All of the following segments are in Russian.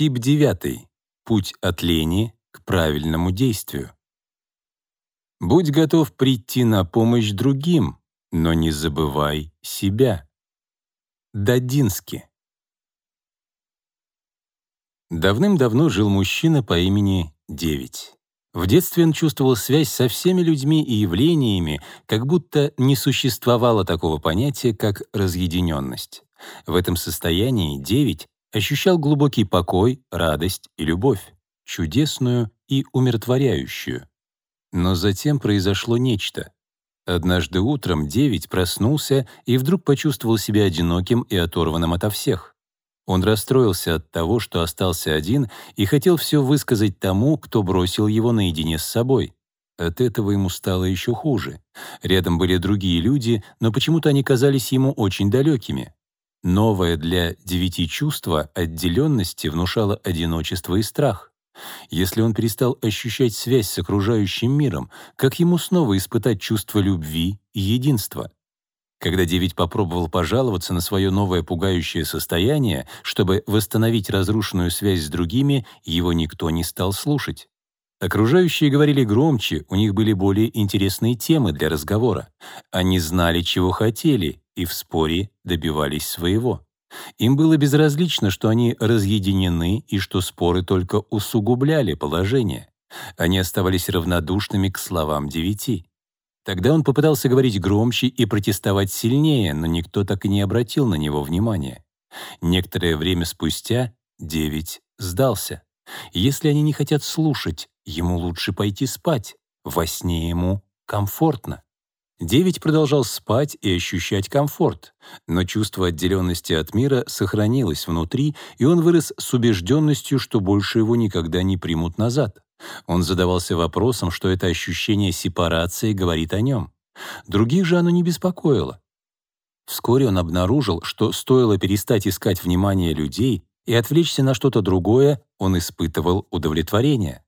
Тип 9. Путь от лени к правильному действию. Будь готов прийти на помощь другим, но не забывай себя. Дадински. Давным-давно жил мужчина по имени Девять. В детстве он чувствовал связь со всеми людьми и явлениями, как будто не существовало такого понятия, как разъединенность. В этом состоянии Девять ощущал глубокий покой, радость и любовь, чудесную и умиротворяющую. Но затем произошло нечто. Однажды утром Девять проснулся и вдруг почувствовал себя одиноким и оторванным ото всех. Он расстроился от того, что остался один, и хотел все высказать тому, кто бросил его наедине с собой. От этого ему стало еще хуже. Рядом были другие люди, но почему-то они казались ему очень далекими. Новое для девяти чувство отделенности внушало одиночество и страх. Если он перестал ощущать связь с окружающим миром, как ему снова испытать чувство любви и единства? Когда девять попробовал пожаловаться на свое новое пугающее состояние, чтобы восстановить разрушенную связь с другими, его никто не стал слушать. Окружающие говорили громче, у них были более интересные темы для разговора. Они знали, чего хотели, и в споре добивались своего. Им было безразлично, что они разъединены и что споры только усугубляли положение. Они оставались равнодушными к словам девяти. Тогда он попытался говорить громче и протестовать сильнее, но никто так и не обратил на него внимания. Некоторое время спустя девять сдался. Если они не хотят слушать, ему лучше пойти спать. Во сне ему комфортно. Девять продолжал спать и ощущать комфорт, но чувство отделенности от мира сохранилось внутри, и он вырос с убежденностью, что больше его никогда не примут назад. Он задавался вопросом, что это ощущение сепарации говорит о нем. Других же оно не беспокоило. Вскоре он обнаружил, что стоило перестать искать внимание людей и отвлечься на что-то другое, он испытывал удовлетворение.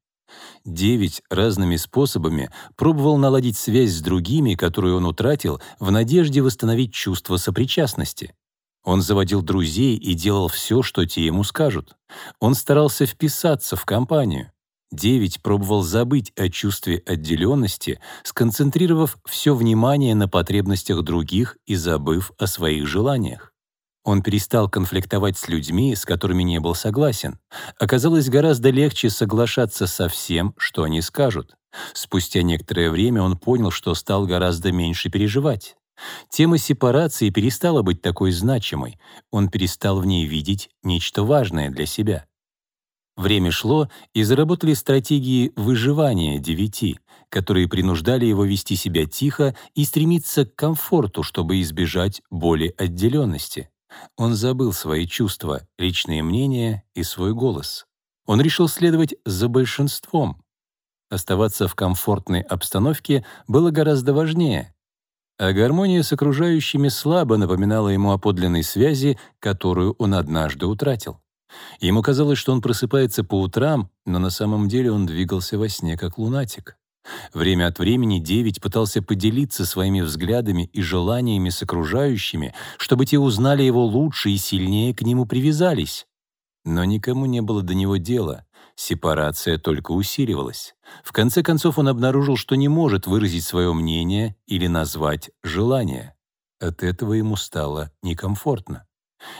Девять разными способами пробовал наладить связь с другими, которую он утратил, в надежде восстановить чувство сопричастности. Он заводил друзей и делал все, что те ему скажут. Он старался вписаться в компанию. Девять пробовал забыть о чувстве отделенности, сконцентрировав все внимание на потребностях других и забыв о своих желаниях. Он перестал конфликтовать с людьми, с которыми не был согласен. Оказалось гораздо легче соглашаться со всем, что они скажут. Спустя некоторое время он понял, что стал гораздо меньше переживать. Тема сепарации перестала быть такой значимой. Он перестал в ней видеть нечто важное для себя. Время шло, и заработали стратегии выживания девяти, которые принуждали его вести себя тихо и стремиться к комфорту, чтобы избежать боли отделенности. Он забыл свои чувства, личные мнения и свой голос. Он решил следовать за большинством. Оставаться в комфортной обстановке было гораздо важнее. А гармония с окружающими слабо напоминала ему о подлинной связи, которую он однажды утратил. Ему казалось, что он просыпается по утрам, но на самом деле он двигался во сне как лунатик. Время от времени Девять пытался поделиться своими взглядами и желаниями с окружающими, чтобы те узнали его лучше и сильнее к нему привязались. Но никому не было до него дела. Сепарация только усиливалась. В конце концов он обнаружил, что не может выразить свое мнение или назвать желание. От этого ему стало некомфортно.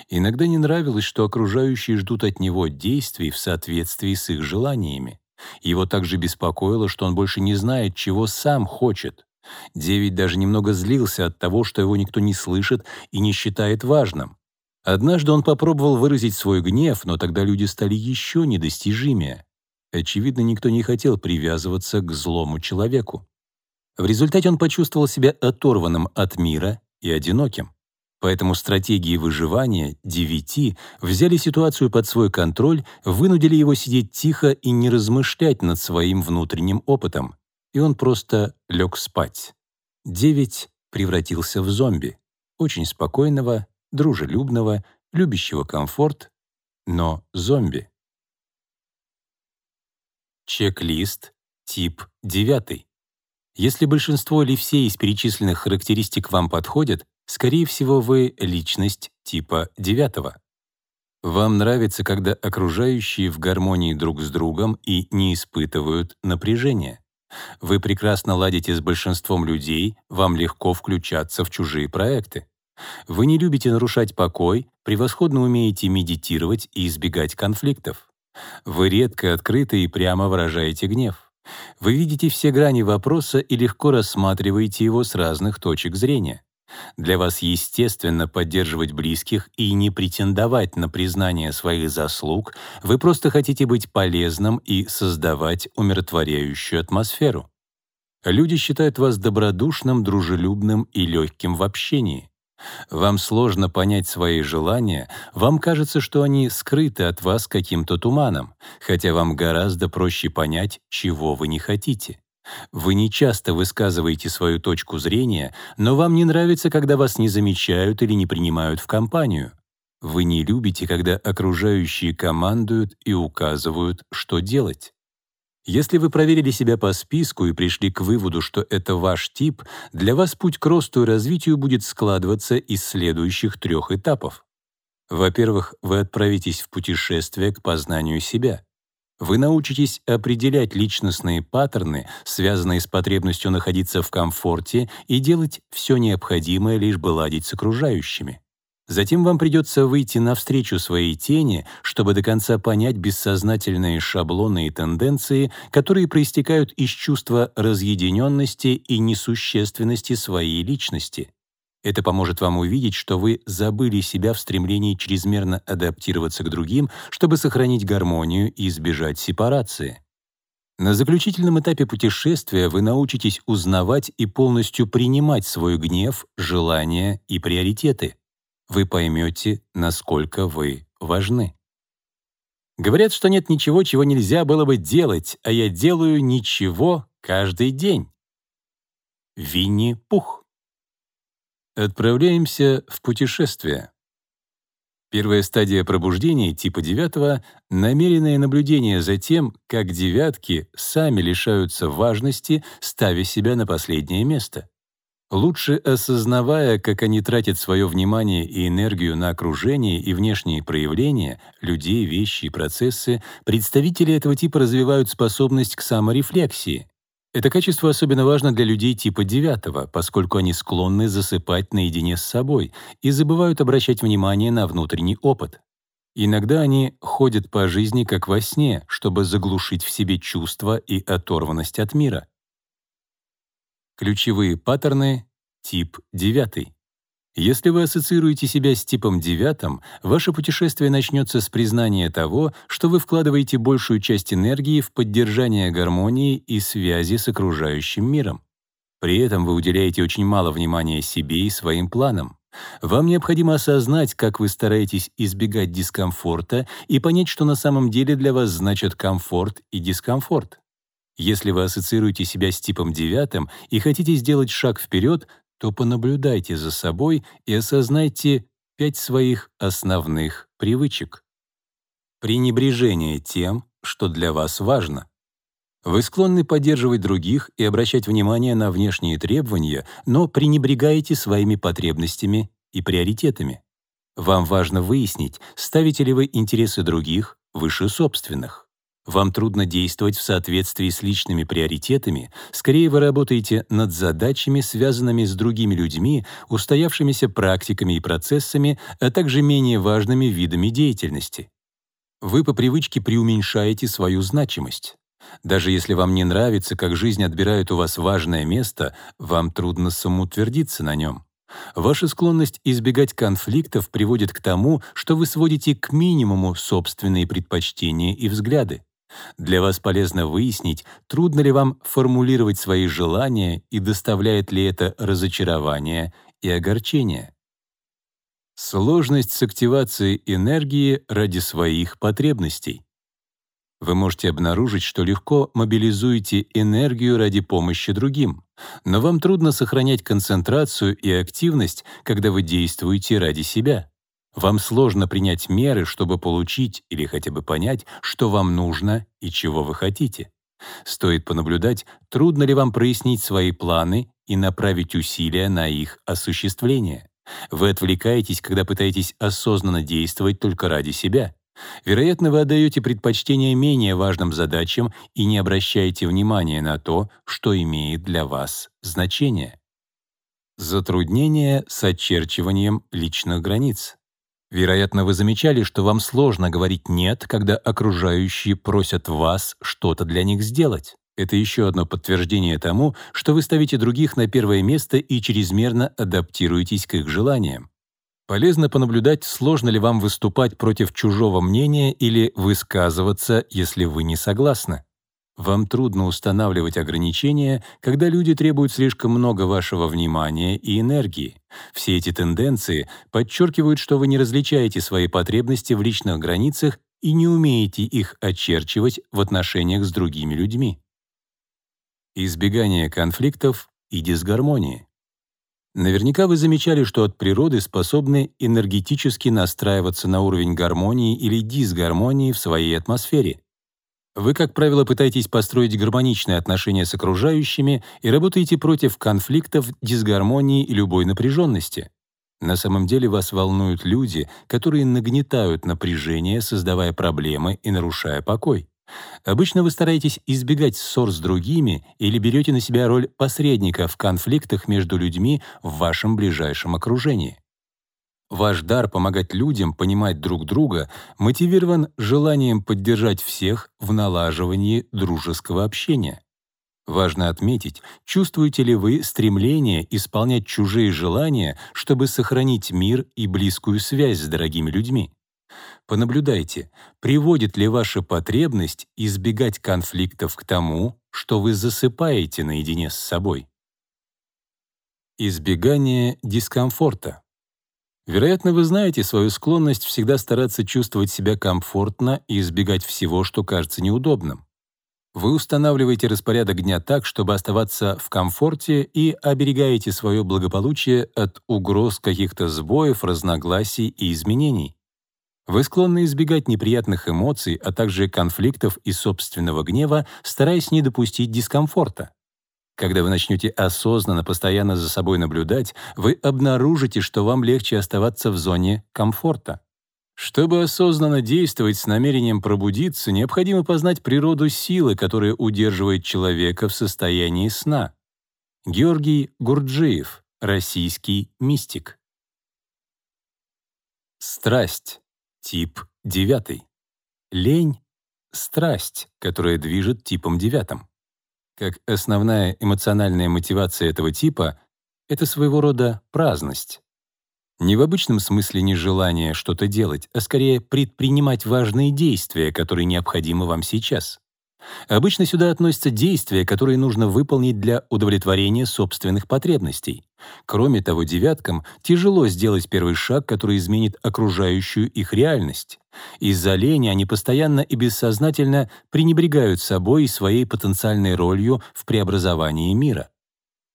Иногда не нравилось, что окружающие ждут от него действий в соответствии с их желаниями. Его также беспокоило, что он больше не знает, чего сам хочет. Девять даже немного злился от того, что его никто не слышит и не считает важным. Однажды он попробовал выразить свой гнев, но тогда люди стали еще недостижимее. Очевидно, никто не хотел привязываться к злому человеку. В результате он почувствовал себя оторванным от мира и одиноким. Поэтому стратегии выживания девяти взяли ситуацию под свой контроль, вынудили его сидеть тихо и не размышлять над своим внутренним опытом. И он просто лег спать. Девять превратился в зомби. Очень спокойного, дружелюбного, любящего комфорт, но зомби. Чек-лист тип 9. Если большинство или все из перечисленных характеристик вам подходят, Скорее всего, вы личность типа девятого. Вам нравится, когда окружающие в гармонии друг с другом и не испытывают напряжения. Вы прекрасно ладите с большинством людей, вам легко включаться в чужие проекты. Вы не любите нарушать покой, превосходно умеете медитировать и избегать конфликтов. Вы редко открыто и прямо выражаете гнев. Вы видите все грани вопроса и легко рассматриваете его с разных точек зрения. Для вас естественно поддерживать близких и не претендовать на признание своих заслуг, вы просто хотите быть полезным и создавать умиротворяющую атмосферу. Люди считают вас добродушным, дружелюбным и легким в общении. Вам сложно понять свои желания, вам кажется, что они скрыты от вас каким-то туманом, хотя вам гораздо проще понять, чего вы не хотите. Вы не часто высказываете свою точку зрения, но вам не нравится, когда вас не замечают или не принимают в компанию. Вы не любите, когда окружающие командуют и указывают, что делать. Если вы проверили себя по списку и пришли к выводу, что это ваш тип, для вас путь к росту и развитию будет складываться из следующих трех этапов. Во-первых, вы отправитесь в путешествие к познанию себя. Вы научитесь определять личностные паттерны, связанные с потребностью находиться в комфорте и делать все необходимое, лишь бы ладить с окружающими. Затем вам придется выйти навстречу своей тени, чтобы до конца понять бессознательные шаблоны и тенденции, которые проистекают из чувства разъединенности и несущественности своей личности. Это поможет вам увидеть, что вы забыли себя в стремлении чрезмерно адаптироваться к другим, чтобы сохранить гармонию и избежать сепарации. На заключительном этапе путешествия вы научитесь узнавать и полностью принимать свой гнев, желания и приоритеты. Вы поймете, насколько вы важны. Говорят, что нет ничего, чего нельзя было бы делать, а я делаю ничего каждый день. Винни-Пух. Отправляемся в путешествие. Первая стадия пробуждения типа девятого — намеренное наблюдение за тем, как девятки сами лишаются важности, ставя себя на последнее место. Лучше осознавая, как они тратят свое внимание и энергию на окружение и внешние проявления, людей, вещи и процессы, представители этого типа развивают способность к саморефлексии, это качество особенно важно для людей типа девятого, поскольку они склонны засыпать наедине с собой и забывают обращать внимание на внутренний опыт. Иногда они ходят по жизни как во сне, чтобы заглушить в себе чувства и оторванность от мира. Ключевые паттерны тип девятый. Если вы ассоциируете себя с типом девятым, ваше путешествие начнется с признания того, что вы вкладываете большую часть энергии в поддержание гармонии и связи с окружающим миром. При этом вы уделяете очень мало внимания себе и своим планам. Вам необходимо осознать, как вы стараетесь избегать дискомфорта и понять, что на самом деле для вас значит комфорт и дискомфорт. Если вы ассоциируете себя с типом девятым и хотите сделать шаг вперед, то понаблюдайте за собой и осознайте пять своих основных привычек. Пренебрежение тем, что для вас важно. Вы склонны поддерживать других и обращать внимание на внешние требования, но пренебрегаете своими потребностями и приоритетами. Вам важно выяснить, ставите ли вы интересы других выше собственных. Вам трудно действовать в соответствии с личными приоритетами, скорее вы работаете над задачами, связанными с другими людьми, устоявшимися практиками и процессами, а также менее важными видами деятельности. Вы по привычке преуменьшаете свою значимость. Даже если вам не нравится, как жизнь отбирает у вас важное место, вам трудно самоутвердиться на нем. Ваша склонность избегать конфликтов приводит к тому, что вы сводите к минимуму собственные предпочтения и взгляды. Для вас полезно выяснить, трудно ли вам формулировать свои желания и доставляет ли это разочарование и огорчение. Сложность с активацией энергии ради своих потребностей. Вы можете обнаружить, что легко мобилизуете энергию ради помощи другим, но вам трудно сохранять концентрацию и активность, когда вы действуете ради себя. Вам сложно принять меры, чтобы получить или хотя бы понять, что вам нужно и чего вы хотите. Стоит понаблюдать, трудно ли вам прояснить свои планы и направить усилия на их осуществление. Вы отвлекаетесь, когда пытаетесь осознанно действовать только ради себя. Вероятно, вы отдаете предпочтение менее важным задачам и не обращаете внимания на то, что имеет для вас значение. Затруднения с очерчиванием личных границ. Вероятно, вы замечали, что вам сложно говорить «нет», когда окружающие просят вас что-то для них сделать. Это еще одно подтверждение тому, что вы ставите других на первое место и чрезмерно адаптируетесь к их желаниям. Полезно понаблюдать, сложно ли вам выступать против чужого мнения или высказываться, если вы не согласны. Вам трудно устанавливать ограничения, когда люди требуют слишком много вашего внимания и энергии. Все эти тенденции подчеркивают, что вы не различаете свои потребности в личных границах и не умеете их очерчивать в отношениях с другими людьми. Избегание конфликтов и дисгармонии. Наверняка вы замечали, что от природы способны энергетически настраиваться на уровень гармонии или дисгармонии в своей атмосфере. Вы, как правило, пытаетесь построить гармоничные отношения с окружающими и работаете против конфликтов, дисгармонии и любой напряженности. На самом деле вас волнуют люди, которые нагнетают напряжение, создавая проблемы и нарушая покой. Обычно вы стараетесь избегать ссор с другими или берете на себя роль посредника в конфликтах между людьми в вашем ближайшем окружении. Ваш дар помогать людям понимать друг друга мотивирован желанием поддержать всех в налаживании дружеского общения. Важно отметить, чувствуете ли вы стремление исполнять чужие желания, чтобы сохранить мир и близкую связь с дорогими людьми. Понаблюдайте, приводит ли ваша потребность избегать конфликтов к тому, что вы засыпаете наедине с собой. Избегание дискомфорта. Вероятно, вы знаете свою склонность всегда стараться чувствовать себя комфортно и избегать всего, что кажется неудобным. Вы устанавливаете распорядок дня так, чтобы оставаться в комфорте и оберегаете свое благополучие от угроз каких-то сбоев, разногласий и изменений. Вы склонны избегать неприятных эмоций, а также конфликтов и собственного гнева, стараясь не допустить дискомфорта. Когда вы начнете осознанно постоянно за собой наблюдать, вы обнаружите, что вам легче оставаться в зоне комфорта. Чтобы осознанно действовать с намерением пробудиться, необходимо познать природу силы, которая удерживает человека в состоянии сна. Георгий Гурджиев, российский мистик. Страсть. Тип 9. Лень — страсть, которая движет типом девятым. Как основная эмоциональная мотивация этого типа — это своего рода праздность. Не в обычном смысле нежелание что-то делать, а скорее предпринимать важные действия, которые необходимы вам сейчас. Обычно сюда относятся действия, которые нужно выполнить для удовлетворения собственных потребностей. Кроме того, девяткам тяжело сделать первый шаг, который изменит окружающую их реальность. Из-за лени они постоянно и бессознательно пренебрегают собой и своей потенциальной ролью в преобразовании мира.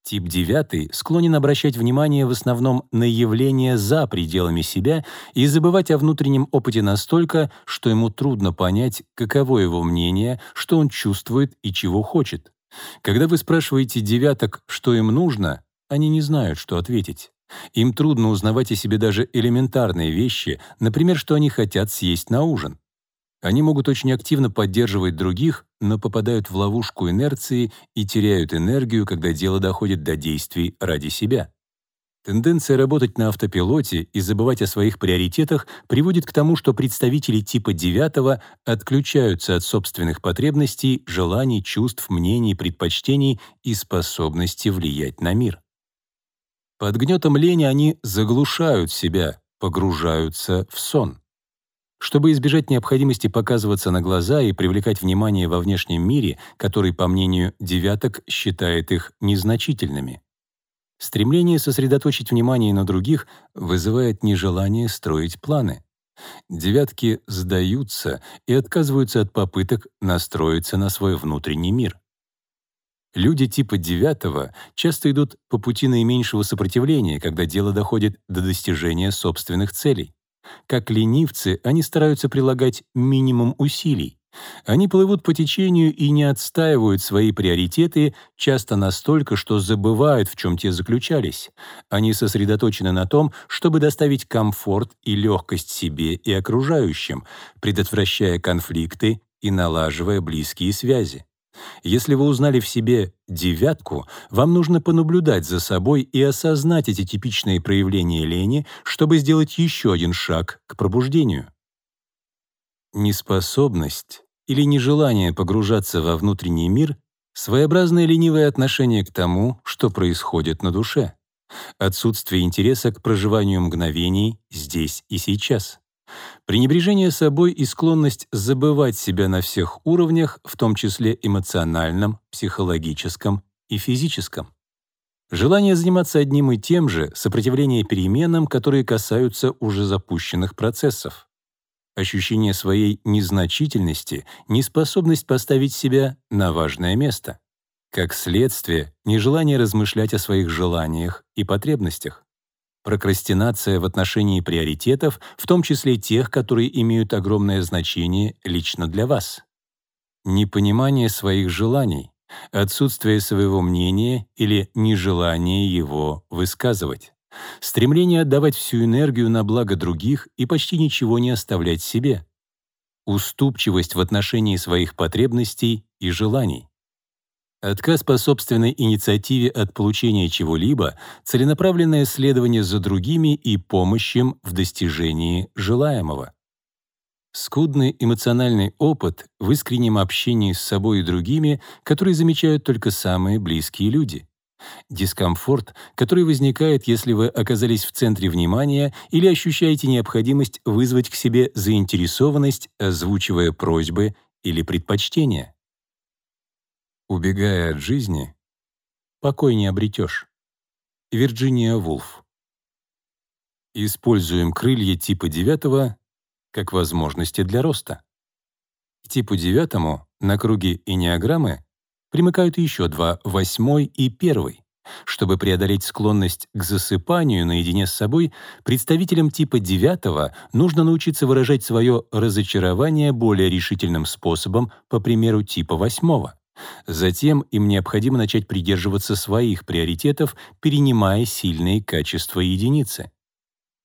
Тип 9 склонен обращать внимание в основном на явления за пределами себя и забывать о внутреннем опыте настолько, что ему трудно понять, каково его мнение, что он чувствует и чего хочет. Когда вы спрашиваете девяток, что им нужно, они не знают, что ответить. Им трудно узнавать о себе даже элементарные вещи, например, что они хотят съесть на ужин. Они могут очень активно поддерживать других, но попадают в ловушку инерции и теряют энергию, когда дело доходит до действий ради себя. Тенденция работать на автопилоте и забывать о своих приоритетах приводит к тому, что представители типа 9 отключаются от собственных потребностей, желаний, чувств, мнений, предпочтений и способности влиять на мир. Под гнетом лени они заглушают себя, погружаются в сон. Чтобы избежать необходимости показываться на глаза и привлекать внимание во внешнем мире, который, по мнению девяток, считает их незначительными. Стремление сосредоточить внимание на других вызывает нежелание строить планы. Девятки сдаются и отказываются от попыток настроиться на свой внутренний мир. Люди типа девятого часто идут по пути наименьшего сопротивления, когда дело доходит до достижения собственных целей. Как ленивцы, они стараются прилагать минимум усилий. Они плывут по течению и не отстаивают свои приоритеты часто настолько, что забывают, в чем те заключались. Они сосредоточены на том, чтобы доставить комфорт и легкость себе и окружающим, предотвращая конфликты и налаживая близкие связи. Если вы узнали в себе девятку, вам нужно понаблюдать за собой и осознать эти типичные проявления лени, чтобы сделать еще один шаг к пробуждению. Неспособность или нежелание погружаться во внутренний мир — своеобразное ленивое отношение к тому, что происходит на душе. Отсутствие интереса к проживанию мгновений здесь и сейчас. Пренебрежение собой и склонность забывать себя на всех уровнях, в том числе эмоциональном, психологическом и физическом. Желание заниматься одним и тем же, сопротивление переменам, которые касаются уже запущенных процессов ощущение своей незначительности, неспособность поставить себя на важное место. Как следствие, нежелание размышлять о своих желаниях и потребностях. Прокрастинация в отношении приоритетов, в том числе тех, которые имеют огромное значение лично для вас. Непонимание своих желаний, отсутствие своего мнения или нежелание его высказывать. Стремление отдавать всю энергию на благо других и почти ничего не оставлять себе, уступчивость в отношении своих потребностей и желаний, отказ по собственной инициативе от получения чего-либо, целенаправленное следование за другими и помощь им в достижении желаемого. Скудный эмоциональный опыт в искреннем общении с собой и другими, который замечают только самые близкие люди. Дискомфорт, который возникает, если вы оказались в центре внимания или ощущаете необходимость вызвать к себе заинтересованность, озвучивая просьбы или предпочтения. Убегая от жизни, покой не обретешь. Вирджиния Вулф. Используем крылья типа 9 как возможности для роста. К типу 9 на круге энеограммы примыкают еще два — восьмой и первый. Чтобы преодолеть склонность к засыпанию наедине с собой, представителям типа девятого нужно научиться выражать свое разочарование более решительным способом, по примеру типа восьмого. Затем им необходимо начать придерживаться своих приоритетов, перенимая сильные качества единицы.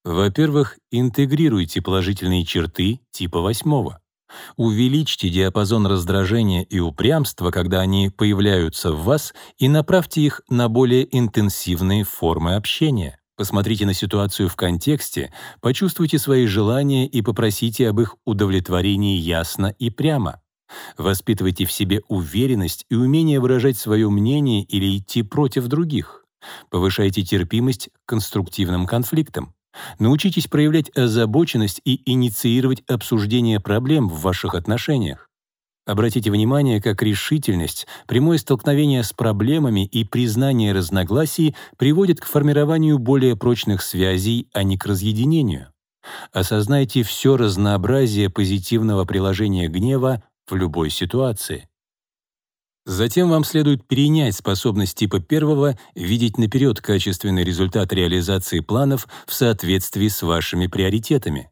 Во-первых, интегрируйте положительные черты типа восьмого. Увеличьте диапазон раздражения и упрямства, когда они появляются в вас, и направьте их на более интенсивные формы общения. Посмотрите на ситуацию в контексте, почувствуйте свои желания и попросите об их удовлетворении ясно и прямо. Воспитывайте в себе уверенность и умение выражать свое мнение или идти против других. Повышайте терпимость к конструктивным конфликтам. Научитесь проявлять озабоченность и инициировать обсуждение проблем в ваших отношениях. Обратите внимание, как решительность, прямое столкновение с проблемами и признание разногласий приводит к формированию более прочных связей, а не к разъединению. Осознайте все разнообразие позитивного приложения гнева в любой ситуации. Затем вам следует перенять способность типа первого видеть наперед качественный результат реализации планов в соответствии с вашими приоритетами.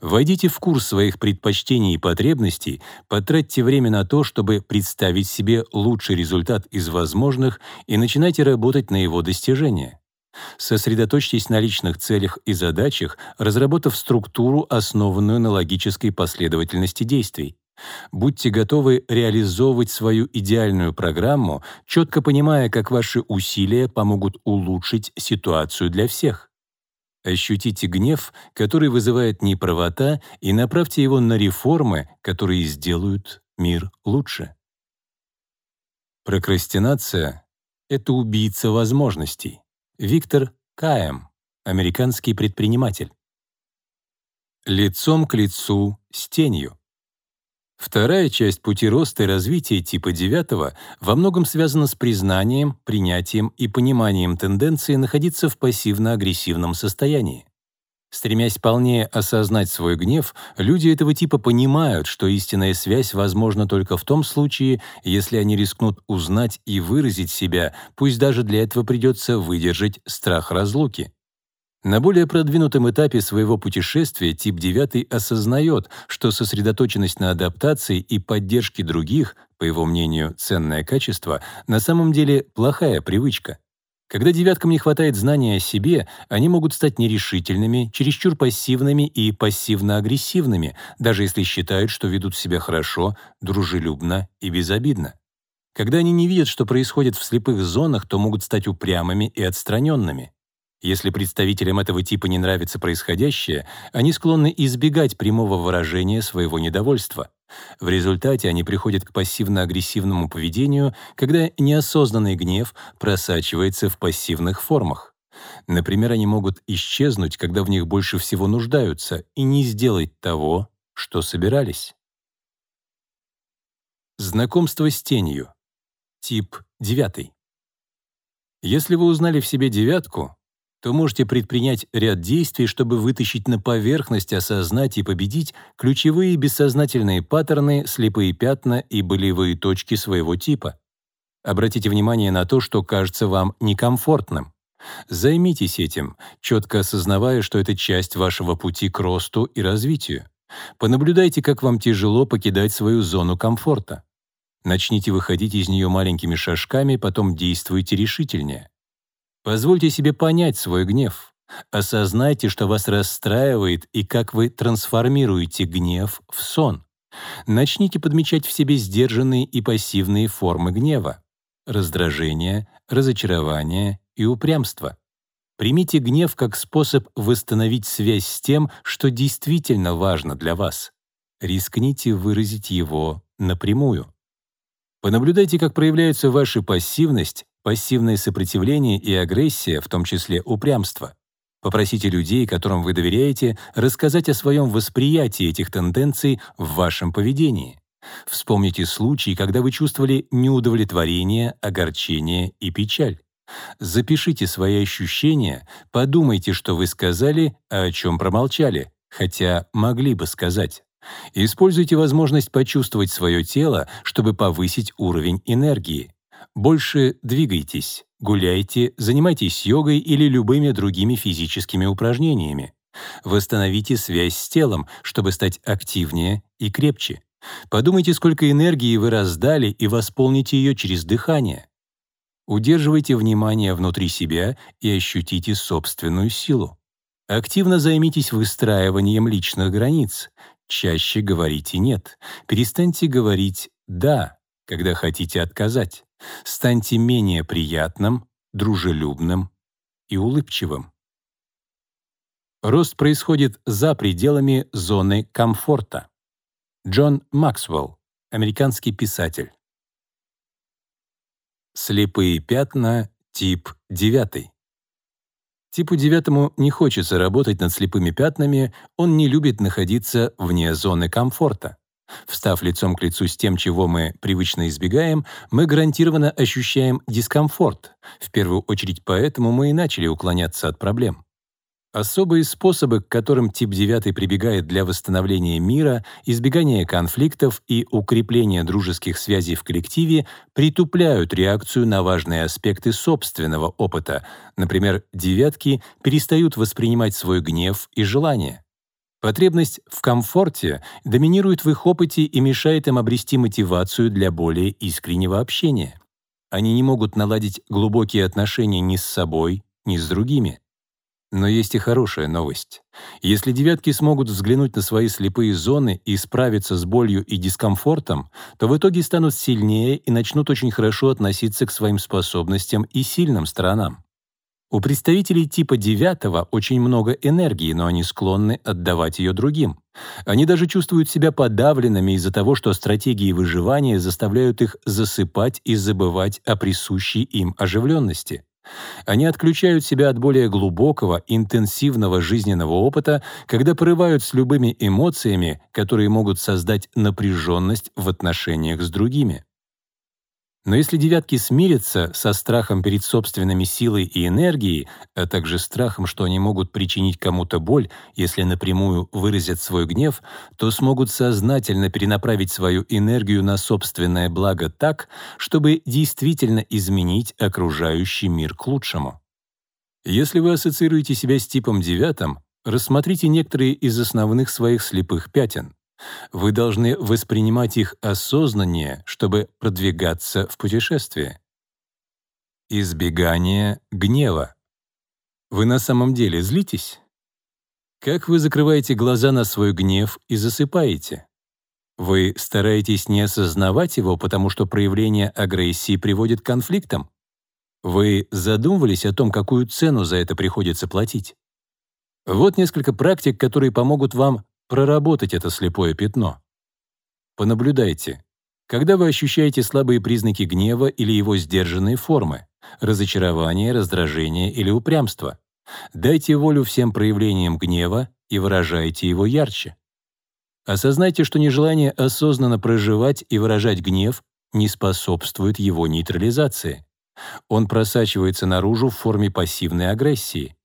Войдите в курс своих предпочтений и потребностей, потратьте время на то, чтобы представить себе лучший результат из возможных и начинайте работать на его достижение. Сосредоточьтесь на личных целях и задачах, разработав структуру, основанную на логической последовательности действий. Будьте готовы реализовывать свою идеальную программу, четко понимая, как ваши усилия помогут улучшить ситуацию для всех. Ощутите гнев, который вызывает неправота, и направьте его на реформы, которые сделают мир лучше. Прокрастинация — это убийца возможностей. Виктор Каем, американский предприниматель. Лицом к лицу с тенью. Вторая часть пути роста и развития типа девятого во многом связана с признанием, принятием и пониманием тенденции находиться в пассивно-агрессивном состоянии. Стремясь полнее осознать свой гнев, люди этого типа понимают, что истинная связь возможна только в том случае, если они рискнут узнать и выразить себя, пусть даже для этого придется выдержать страх разлуки. На более продвинутом этапе своего путешествия тип 9 осознает, что сосредоточенность на адаптации и поддержке других, по его мнению, ценное качество, на самом деле плохая привычка. Когда девяткам не хватает знания о себе, они могут стать нерешительными, чересчур пассивными и пассивно-агрессивными, даже если считают, что ведут себя хорошо, дружелюбно и безобидно. Когда они не видят, что происходит в слепых зонах, то могут стать упрямыми и отстраненными. Если представителям этого типа не нравится происходящее, они склонны избегать прямого выражения своего недовольства. В результате они приходят к пассивно-агрессивному поведению, когда неосознанный гнев просачивается в пассивных формах. Например, они могут исчезнуть, когда в них больше всего нуждаются, и не сделать того, что собирались. Знакомство с тенью. Тип 9. Если вы узнали в себе девятку, то можете предпринять ряд действий, чтобы вытащить на поверхность, осознать и победить ключевые бессознательные паттерны, слепые пятна и болевые точки своего типа. Обратите внимание на то, что кажется вам некомфортным. Займитесь этим, четко осознавая, что это часть вашего пути к росту и развитию. Понаблюдайте, как вам тяжело покидать свою зону комфорта. Начните выходить из нее маленькими шажками, потом действуйте решительнее. Позвольте себе понять свой гнев. Осознайте, что вас расстраивает и как вы трансформируете гнев в сон. Начните подмечать в себе сдержанные и пассивные формы гнева — раздражение, разочарование и упрямство. Примите гнев как способ восстановить связь с тем, что действительно важно для вас. Рискните выразить его напрямую. Понаблюдайте, как проявляется ваша пассивность пассивное сопротивление и агрессия, в том числе упрямство. Попросите людей, которым вы доверяете, рассказать о своем восприятии этих тенденций в вашем поведении. Вспомните случаи, когда вы чувствовали неудовлетворение, огорчение и печаль. Запишите свои ощущения, подумайте, что вы сказали, а о чем промолчали, хотя могли бы сказать. Используйте возможность почувствовать свое тело, чтобы повысить уровень энергии. Больше двигайтесь, гуляйте, занимайтесь йогой или любыми другими физическими упражнениями. Восстановите связь с телом, чтобы стать активнее и крепче. Подумайте, сколько энергии вы раздали, и восполните ее через дыхание. Удерживайте внимание внутри себя и ощутите собственную силу. Активно займитесь выстраиванием личных границ. Чаще говорите «нет». Перестаньте говорить «да», когда хотите отказать. Станьте менее приятным, дружелюбным и улыбчивым. Рост происходит за пределами зоны комфорта. Джон Максвелл, американский писатель. Слепые пятна, тип 9. Типу девятому не хочется работать над слепыми пятнами, он не любит находиться вне зоны комфорта. Встав лицом к лицу с тем, чего мы привычно избегаем, мы гарантированно ощущаем дискомфорт. В первую очередь поэтому мы и начали уклоняться от проблем. Особые способы, к которым тип 9 прибегает для восстановления мира, избегания конфликтов и укрепления дружеских связей в коллективе, притупляют реакцию на важные аспекты собственного опыта. Например, девятки перестают воспринимать свой гнев и желания. Потребность в комфорте доминирует в их опыте и мешает им обрести мотивацию для более искреннего общения. Они не могут наладить глубокие отношения ни с собой, ни с другими. Но есть и хорошая новость. Если девятки смогут взглянуть на свои слепые зоны и справиться с болью и дискомфортом, то в итоге станут сильнее и начнут очень хорошо относиться к своим способностям и сильным сторонам. У представителей типа девятого очень много энергии, но они склонны отдавать ее другим. Они даже чувствуют себя подавленными из-за того, что стратегии выживания заставляют их засыпать и забывать о присущей им оживленности. Они отключают себя от более глубокого, интенсивного жизненного опыта, когда порывают с любыми эмоциями, которые могут создать напряженность в отношениях с другими. Но если девятки смирятся со страхом перед собственными силой и энергией, а также страхом, что они могут причинить кому-то боль, если напрямую выразят свой гнев, то смогут сознательно перенаправить свою энергию на собственное благо так, чтобы действительно изменить окружающий мир к лучшему. Если вы ассоциируете себя с типом девятым, рассмотрите некоторые из основных своих слепых пятен. Вы должны воспринимать их осознаннее, чтобы продвигаться в путешествии. Избегание гнева. Вы на самом деле злитесь? Как вы закрываете глаза на свой гнев и засыпаете? Вы стараетесь не осознавать его, потому что проявление агрессии приводит к конфликтам? Вы задумывались о том, какую цену за это приходится платить? Вот несколько практик, которые помогут вам проработать это слепое пятно. Понаблюдайте. Когда вы ощущаете слабые признаки гнева или его сдержанные формы, разочарование, раздражение или упрямство, Дайте волю всем проявлениям гнева и выражайте его ярче. Осознайте, что нежелание осознанно проживать и выражать гнев не способствует его нейтрализации. Он просачивается наружу в форме пассивной агрессии.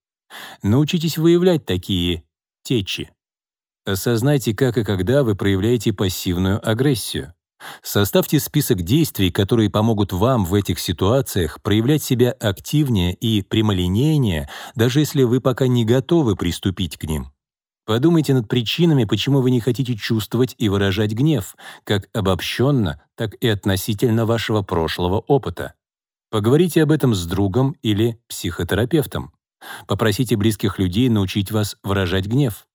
Научитесь выявлять такие течи. Осознайте, как и когда вы проявляете пассивную агрессию. Составьте список действий, которые помогут вам в этих ситуациях проявлять себя активнее и прямолинейнее, даже если вы пока не готовы приступить к ним. Подумайте над причинами, почему вы не хотите чувствовать и выражать гнев, как обобщенно, так и относительно вашего прошлого опыта. Поговорите об этом с другом или психотерапевтом. Попросите близких людей научить вас выражать гнев.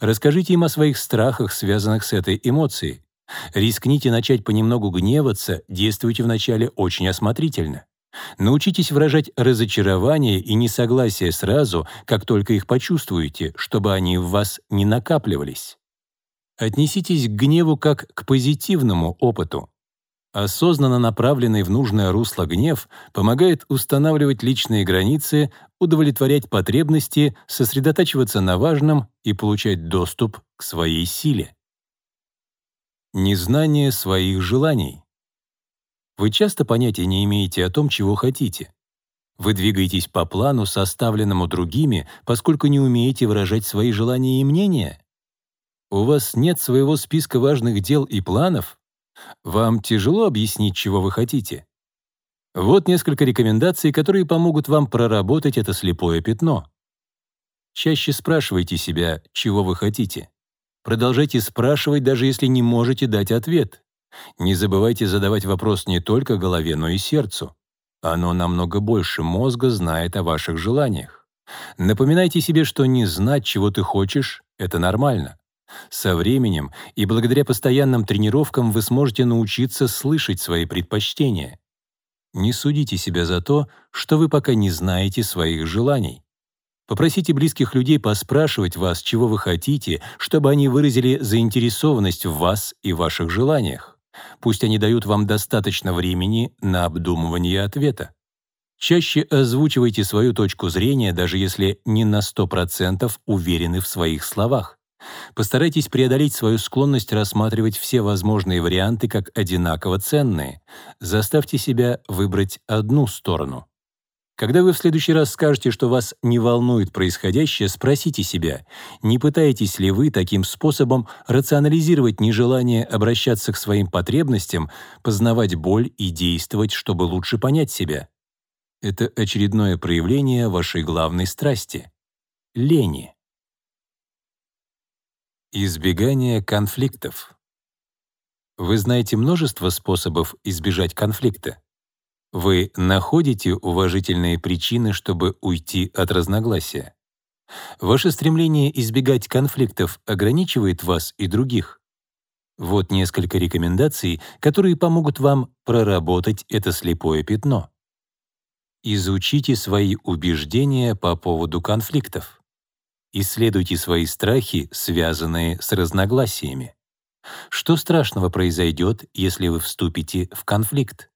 Расскажите им о своих страхах, связанных с этой эмоцией. Рискните начать понемногу гневаться, действуйте вначале очень осмотрительно. Научитесь выражать разочарование и несогласие сразу, как только их почувствуете, чтобы они в вас не накапливались. Отнеситесь к гневу как к позитивному опыту. Осознанно направленный в нужное русло гнев помогает устанавливать личные границы, удовлетворять потребности, сосредотачиваться на важном и получать доступ к своей силе. Незнание своих желаний. Вы часто понятия не имеете о том, чего хотите. Вы двигаетесь по плану, составленному другими, поскольку не умеете выражать свои желания и мнения. У вас нет своего списка важных дел и планов. Вам тяжело объяснить, чего вы хотите. Вот несколько рекомендаций, которые помогут вам проработать это слепое пятно. Чаще спрашивайте себя, чего вы хотите. Продолжайте спрашивать, даже если не можете дать ответ. Не забывайте задавать вопрос не только голове, но и сердцу. Оно намного больше мозга знает о ваших желаниях. Напоминайте себе, что не знать, чего ты хочешь, — это нормально. Со временем и благодаря постоянным тренировкам вы сможете научиться слышать свои предпочтения. Не судите себя за то, что вы пока не знаете своих желаний. Попросите близких людей поспрашивать вас, чего вы хотите, чтобы они выразили заинтересованность в вас и ваших желаниях. Пусть они дают вам достаточно времени на обдумывание ответа. Чаще озвучивайте свою точку зрения, даже если не на 100% уверены в своих словах. Постарайтесь преодолеть свою склонность рассматривать все возможные варианты как одинаково ценные. Заставьте себя выбрать одну сторону. Когда вы в следующий раз скажете, что вас не волнует происходящее, спросите себя, не пытаетесь ли вы таким способом рационализировать нежелание обращаться к своим потребностям, познавать боль и действовать, чтобы лучше понять себя. Это очередное проявление вашей главной страсти — лени. Избегание конфликтов. Вы знаете множество способов избежать конфликта. Вы находите уважительные причины, чтобы уйти от разногласия. Ваше стремление избегать конфликтов ограничивает вас и других. Вот несколько рекомендаций, которые помогут вам проработать это слепое пятно. Изучите свои убеждения по поводу конфликтов. Исследуйте свои страхи, связанные с разногласиями. Что страшного произойдет, если вы вступите в конфликт?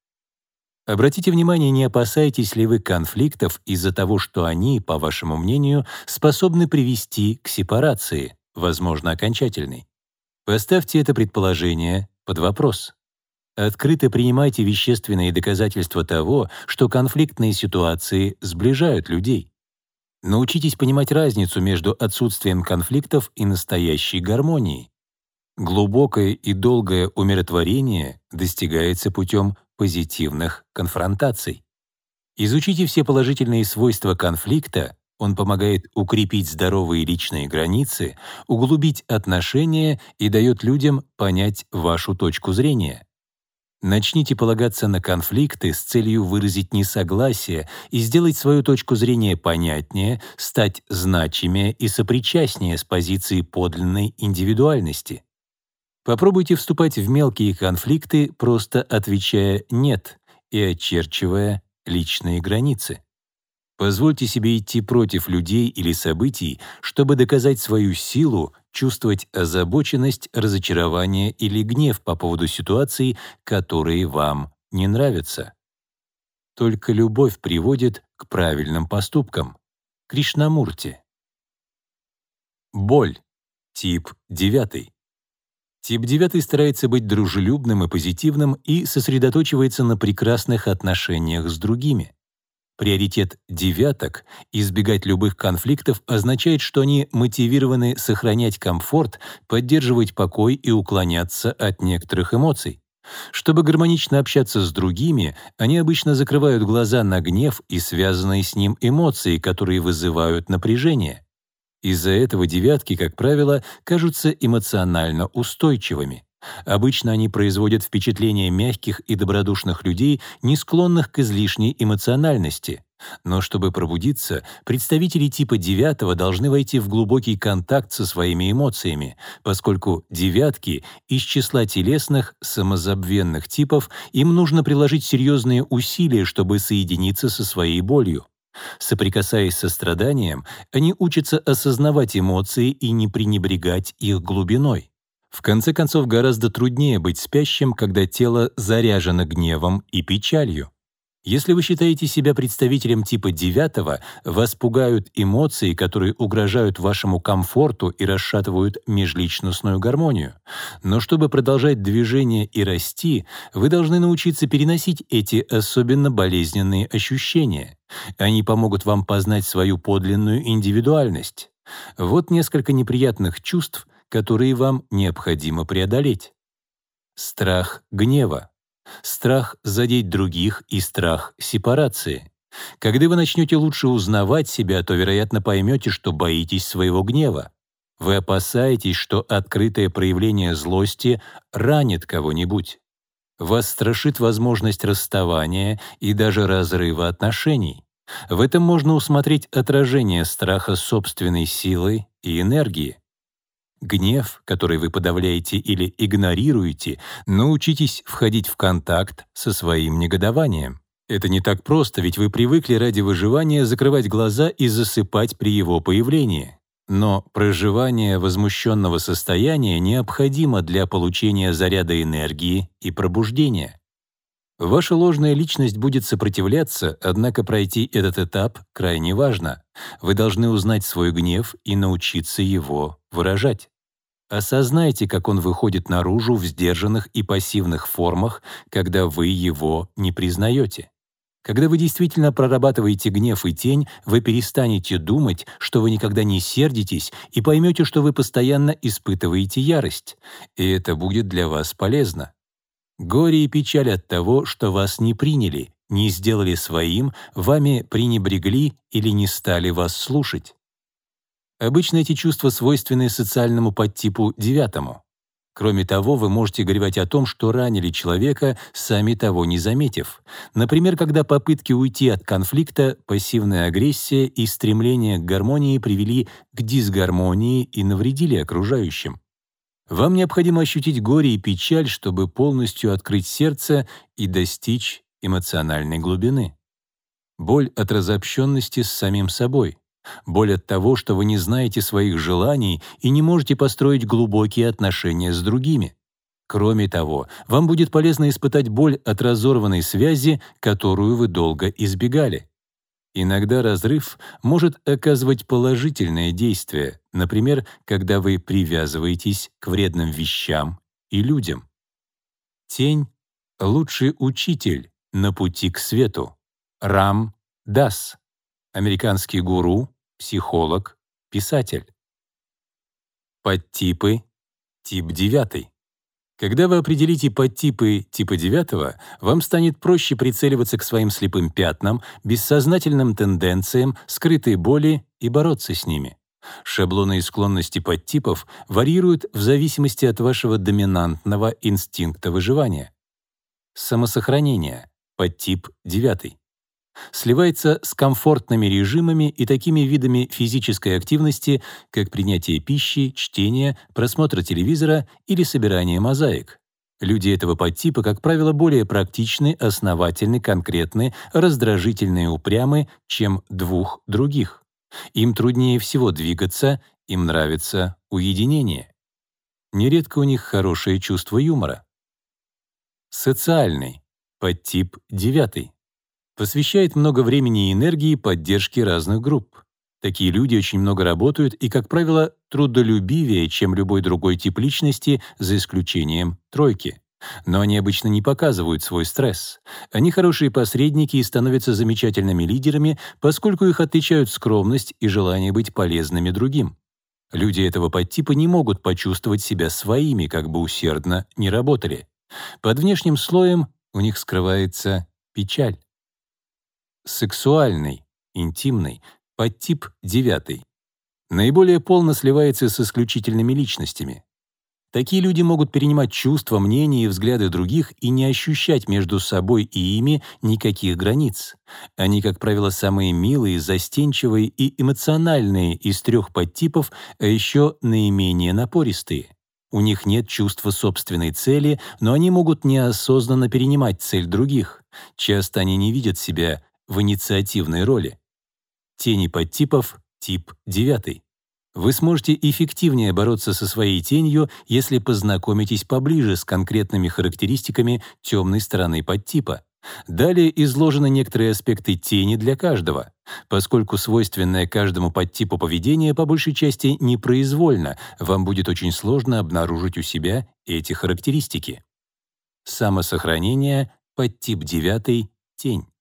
Обратите внимание, не опасаетесь ли вы конфликтов из-за того, что они, по вашему мнению, способны привести к сепарации, возможно, окончательной. Поставьте это предположение под вопрос. Открыто принимайте вещественные доказательства того, что конфликтные ситуации сближают людей. Научитесь понимать разницу между отсутствием конфликтов и настоящей гармонией. Глубокое и долгое умиротворение достигается путем позитивных конфронтаций. Изучите все положительные свойства конфликта, он помогает укрепить здоровые личные границы, углубить отношения и дает людям понять вашу точку зрения. Начните полагаться на конфликты с целью выразить несогласие и сделать свою точку зрения понятнее, стать значимее и сопричастнее с позиции подлинной индивидуальности. Попробуйте вступать в мелкие конфликты, просто отвечая «нет» и очерчивая личные границы. Позвольте себе идти против людей или событий, чтобы доказать свою силу, чувствовать озабоченность, разочарование или гнев по поводу ситуаций, которые вам не нравятся. Только любовь приводит к правильным поступкам. Кришнамурти. Боль. Тип 9. Тип 9 старается быть дружелюбным и позитивным и сосредоточивается на прекрасных отношениях с другими. Приоритет девяток — избегать любых конфликтов означает, что они мотивированы сохранять комфорт, поддерживать покой и уклоняться от некоторых эмоций. Чтобы гармонично общаться с другими, они обычно закрывают глаза на гнев и связанные с ним эмоции, которые вызывают напряжение. Из-за этого девятки, как правило, кажутся эмоционально устойчивыми. Обычно они производят впечатление мягких и добродушных людей, не склонных к излишней эмоциональности. Но чтобы пробудиться, представители типа девятого должны войти в глубокий контакт со своими эмоциями, поскольку девятки из числа телесных, самозабвенных типов им нужно приложить серьезные усилия, чтобы соединиться со своей болью. Соприкасаясь со страданием, они учатся осознавать эмоции и не пренебрегать их глубиной. В конце концов, гораздо труднее быть спящим, когда тело заряжено гневом и печалью. Если вы считаете себя представителем типа девятого, вас пугают эмоции, которые угрожают вашему комфорту и расшатывают межличностную гармонию. Но чтобы продолжать движение и расти, вы должны научиться переносить эти особенно болезненные ощущения. Они помогут вам познать свою подлинную индивидуальность. Вот несколько неприятных чувств, которые вам необходимо преодолеть. Страх гнева, страх задеть других и страх сепарации. Когда вы начнете лучше узнавать себя, то, вероятно, поймете, что боитесь своего гнева. Вы опасаетесь, что открытое проявление злости ранит кого-нибудь. Вас страшит возможность расставания и даже разрыва отношений. В этом можно усмотреть отражение страха собственной силы и энергии. Гнев, который вы подавляете или игнорируете, научитесь входить в контакт со своим негодованием. Это не так просто, ведь вы привыкли ради выживания закрывать глаза и засыпать при его появлении. Но проживание возмущенного состояния необходимо для получения заряда энергии и пробуждения. Ваша ложная личность будет сопротивляться, однако пройти этот этап крайне важно. Вы должны узнать свой гнев и научиться его выражать. Осознайте, как он выходит наружу в сдержанных и пассивных формах, когда вы его не признаете. Когда вы действительно прорабатываете гнев и тень, вы перестанете думать, что вы никогда не сердитесь, и поймете, что вы постоянно испытываете ярость. И это будет для вас полезно. Горе и печаль от того, что вас не приняли, не сделали своим, вами пренебрегли или не стали вас слушать. Обычно эти чувства свойственны социальному подтипу девятому. Кроме того, вы можете горевать о том, что ранили человека, сами того не заметив. Например, когда попытки уйти от конфликта, пассивная агрессия и стремление к гармонии привели к дисгармонии и навредили окружающим. Вам необходимо ощутить горе и печаль, чтобы полностью открыть сердце и достичь эмоциональной глубины. Боль от разобщенности с самим собой — Боль от того, что вы не знаете своих желаний и не можете построить глубокие отношения с другими. Кроме того, вам будет полезно испытать боль от разорванной связи, которую вы долго избегали. Иногда разрыв может оказывать положительное действие, например, когда вы привязываетесь к вредным вещам и людям. Тень — лучший учитель на пути к свету. Рам Дас американский гуру, психолог, писатель. Подтипы. Тип 9. Когда вы определите подтипы типа 9, вам станет проще прицеливаться к своим слепым пятнам, бессознательным тенденциям, скрытой боли и бороться с ними. Шаблоны и склонности подтипов варьируют в зависимости от вашего доминантного инстинкта выживания. Самосохранение. Подтип 9. Сливается с комфортными режимами и такими видами физической активности, как принятие пищи, чтение, просмотр телевизора или собирание мозаик. Люди этого подтипа, как правило, более практичны, основательны, конкретны, раздражительны и упрямы, чем двух других. Им труднее всего двигаться, им нравится уединение. Нередко у них хорошее чувство юмора. Социальный. Подтип девятый посвящает много времени и энергии поддержке разных групп. Такие люди очень много работают и, как правило, трудолюбивее, чем любой другой тип личности, за исключением тройки. Но они обычно не показывают свой стресс. Они хорошие посредники и становятся замечательными лидерами, поскольку их отличают скромность и желание быть полезными другим. Люди этого подтипа не могут почувствовать себя своими, как бы усердно не работали. Под внешним слоем у них скрывается печаль. Сексуальный, интимный, подтип девятый. Наиболее полно сливается с исключительными личностями. Такие люди могут перенимать чувства, мнения и взгляды других и не ощущать между собой и ими никаких границ. Они, как правило, самые милые, застенчивые и эмоциональные из трех подтипов, а еще наименее напористые. У них нет чувства собственной цели, но они могут неосознанно перенимать цель других. Часто они не видят себя в инициативной роли. Тени подтипов тип 9. Вы сможете эффективнее бороться со своей тенью, если познакомитесь поближе с конкретными характеристиками темной стороны подтипа. Далее изложены некоторые аспекты тени для каждого. Поскольку свойственное каждому подтипу поведение по большей части непроизвольно, вам будет очень сложно обнаружить у себя эти характеристики. Самосохранение, подтип 9, тень.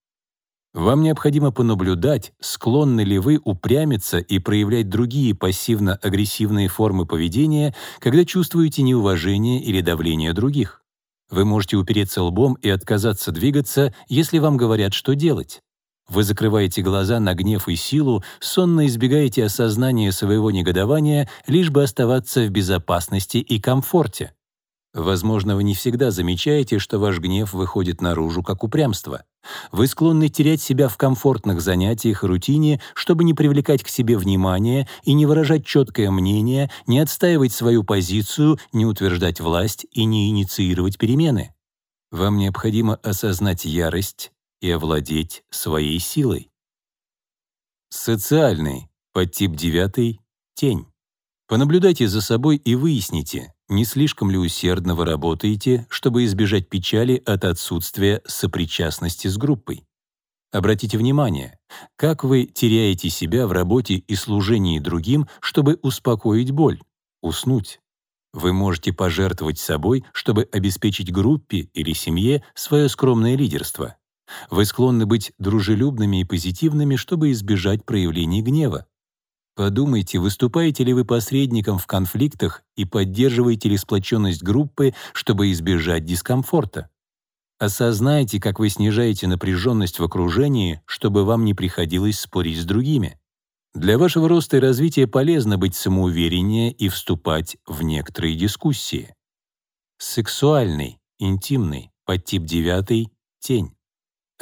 Вам необходимо понаблюдать, склонны ли вы упрямиться и проявлять другие пассивно-агрессивные формы поведения, когда чувствуете неуважение или давление других. Вы можете упереться лбом и отказаться двигаться, если вам говорят, что делать. Вы закрываете глаза на гнев и силу, сонно избегаете осознания своего негодования, лишь бы оставаться в безопасности и комфорте. Возможно, вы не всегда замечаете, что ваш гнев выходит наружу как упрямство. Вы склонны терять себя в комфортных занятиях и рутине, чтобы не привлекать к себе внимания и не выражать четкое мнение, не отстаивать свою позицию, не утверждать власть и не инициировать перемены. Вам необходимо осознать ярость и овладеть своей силой. Социальный, подтип 9, тень. Понаблюдайте за собой и выясните, не слишком ли усердно вы работаете, чтобы избежать печали от отсутствия сопричастности с группой? Обратите внимание, как вы теряете себя в работе и служении другим, чтобы успокоить боль, уснуть. Вы можете пожертвовать собой, чтобы обеспечить группе или семье свое скромное лидерство. Вы склонны быть дружелюбными и позитивными, чтобы избежать проявлений гнева. Подумайте, выступаете ли вы посредником в конфликтах и поддерживаете ли сплоченность группы, чтобы избежать дискомфорта. Осознайте, как вы снижаете напряженность в окружении, чтобы вам не приходилось спорить с другими. Для вашего роста и развития полезно быть самоувереннее и вступать в некоторые дискуссии. Сексуальный, интимный, подтип 9, тень.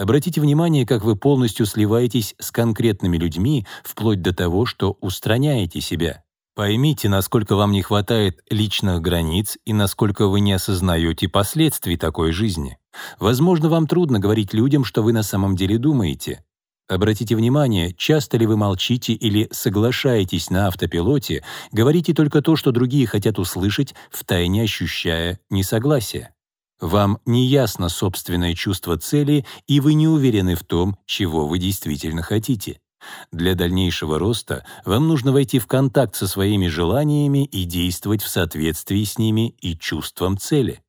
Обратите внимание, как вы полностью сливаетесь с конкретными людьми, вплоть до того, что устраняете себя. Поймите, насколько вам не хватает личных границ и насколько вы не осознаете последствий такой жизни. Возможно, вам трудно говорить людям, что вы на самом деле думаете. Обратите внимание, часто ли вы молчите или соглашаетесь на автопилоте, говорите только то, что другие хотят услышать, втайне ощущая несогласие. Вам не ясно собственное чувство цели, и вы не уверены в том, чего вы действительно хотите. Для дальнейшего роста вам нужно войти в контакт со своими желаниями и действовать в соответствии с ними и чувством цели.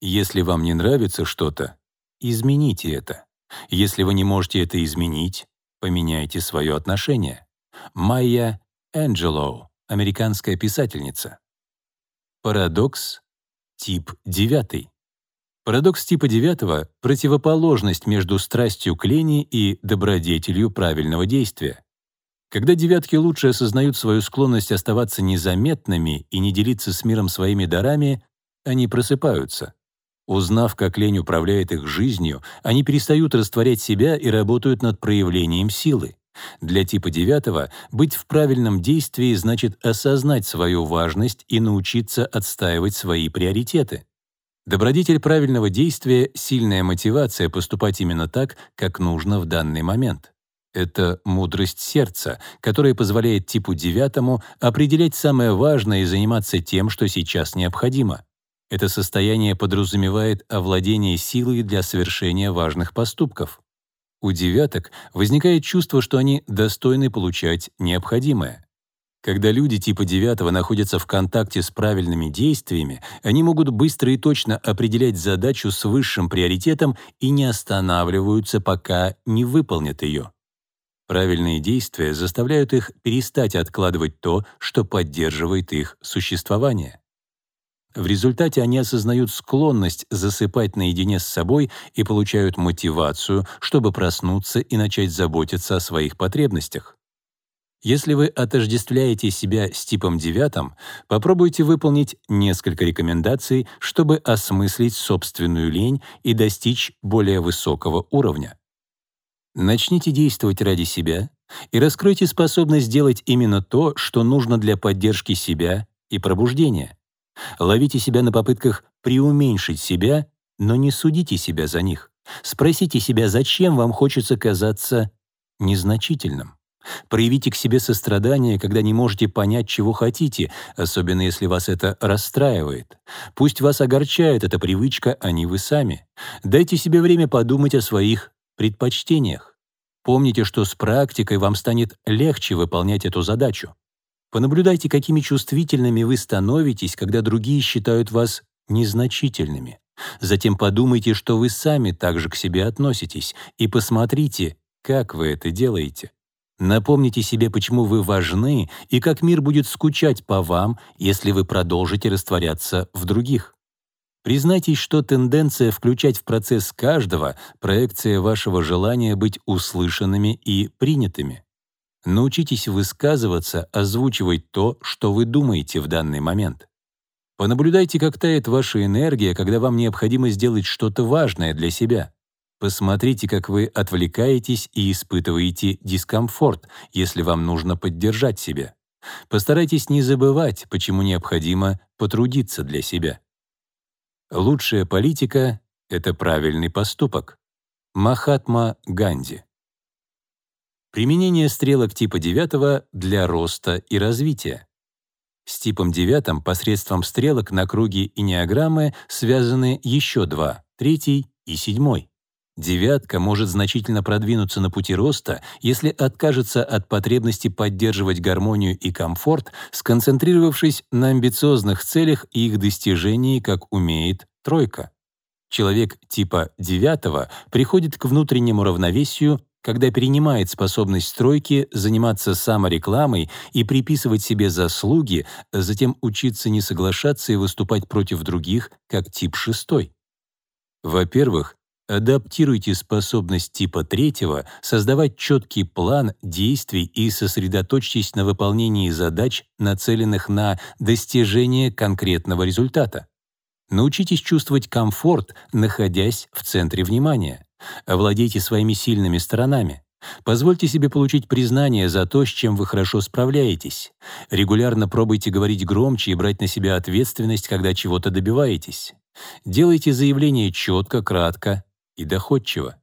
Если вам не нравится что-то, измените это. Если вы не можете это изменить, поменяйте свое отношение. Майя Энджелоу, американская писательница. Парадокс тип 9. Парадокс типа 9 — противоположность между страстью к лени и добродетелью правильного действия. Когда девятки лучше осознают свою склонность оставаться незаметными и не делиться с миром своими дарами, они просыпаются. Узнав, как лень управляет их жизнью, они перестают растворять себя и работают над проявлением силы. Для типа девятого быть в правильном действии значит осознать свою важность и научиться отстаивать свои приоритеты. Добродетель правильного действия — сильная мотивация поступать именно так, как нужно в данный момент. Это мудрость сердца, которая позволяет типу девятому определять самое важное и заниматься тем, что сейчас необходимо. Это состояние подразумевает овладение силой для совершения важных поступков. У девяток возникает чувство, что они достойны получать необходимое. Когда люди типа девятого находятся в контакте с правильными действиями, они могут быстро и точно определять задачу с высшим приоритетом и не останавливаются, пока не выполнят ее. Правильные действия заставляют их перестать откладывать то, что поддерживает их существование. В результате они осознают склонность засыпать наедине с собой и получают мотивацию, чтобы проснуться и начать заботиться о своих потребностях. Если вы отождествляете себя с типом девятым, попробуйте выполнить несколько рекомендаций, чтобы осмыслить собственную лень и достичь более высокого уровня. Начните действовать ради себя и раскройте способность делать именно то, что нужно для поддержки себя и пробуждения. Ловите себя на попытках преуменьшить себя, но не судите себя за них. Спросите себя, зачем вам хочется казаться незначительным. Проявите к себе сострадание, когда не можете понять, чего хотите, особенно если вас это расстраивает. Пусть вас огорчает эта привычка, а не вы сами. Дайте себе время подумать о своих предпочтениях. Помните, что с практикой вам станет легче выполнять эту задачу. Понаблюдайте, какими чувствительными вы становитесь, когда другие считают вас незначительными. Затем подумайте, что вы сами также к себе относитесь, и посмотрите, как вы это делаете. Напомните себе, почему вы важны и как мир будет скучать по вам, если вы продолжите растворяться в других. Признайтесь, что тенденция включать в процесс каждого — проекция вашего желания быть услышанными и принятыми. Научитесь высказываться, озвучивать то, что вы думаете в данный момент. Понаблюдайте, как тает ваша энергия, когда вам необходимо сделать что-то важное для себя. Посмотрите, как вы отвлекаетесь и испытываете дискомфорт, если вам нужно поддержать себя. Постарайтесь не забывать, почему необходимо потрудиться для себя. Лучшая политика — это правильный поступок. Махатма Ганди. Применение стрелок типа 9 для роста и развития. С типом 9 посредством стрелок на круге и неограммы связаны еще два — третий и седьмой. Девятка может значительно продвинуться на пути роста, если откажется от потребности поддерживать гармонию и комфорт, сконцентрировавшись на амбициозных целях и их достижении, как умеет тройка. Человек типа девятого приходит к внутреннему равновесию, когда перенимает способность тройки заниматься саморекламой и приписывать себе заслуги, затем учиться не соглашаться и выступать против других, как тип шестой. Во-первых, Адаптируйте способность типа третьего создавать четкий план действий и сосредоточьтесь на выполнении задач, нацеленных на достижение конкретного результата. Научитесь чувствовать комфорт, находясь в центре внимания. Овладейте своими сильными сторонами. Позвольте себе получить признание за то, с чем вы хорошо справляетесь. Регулярно пробуйте говорить громче и брать на себя ответственность, когда чего-то добиваетесь. Делайте заявления четко, кратко, и доходчиво.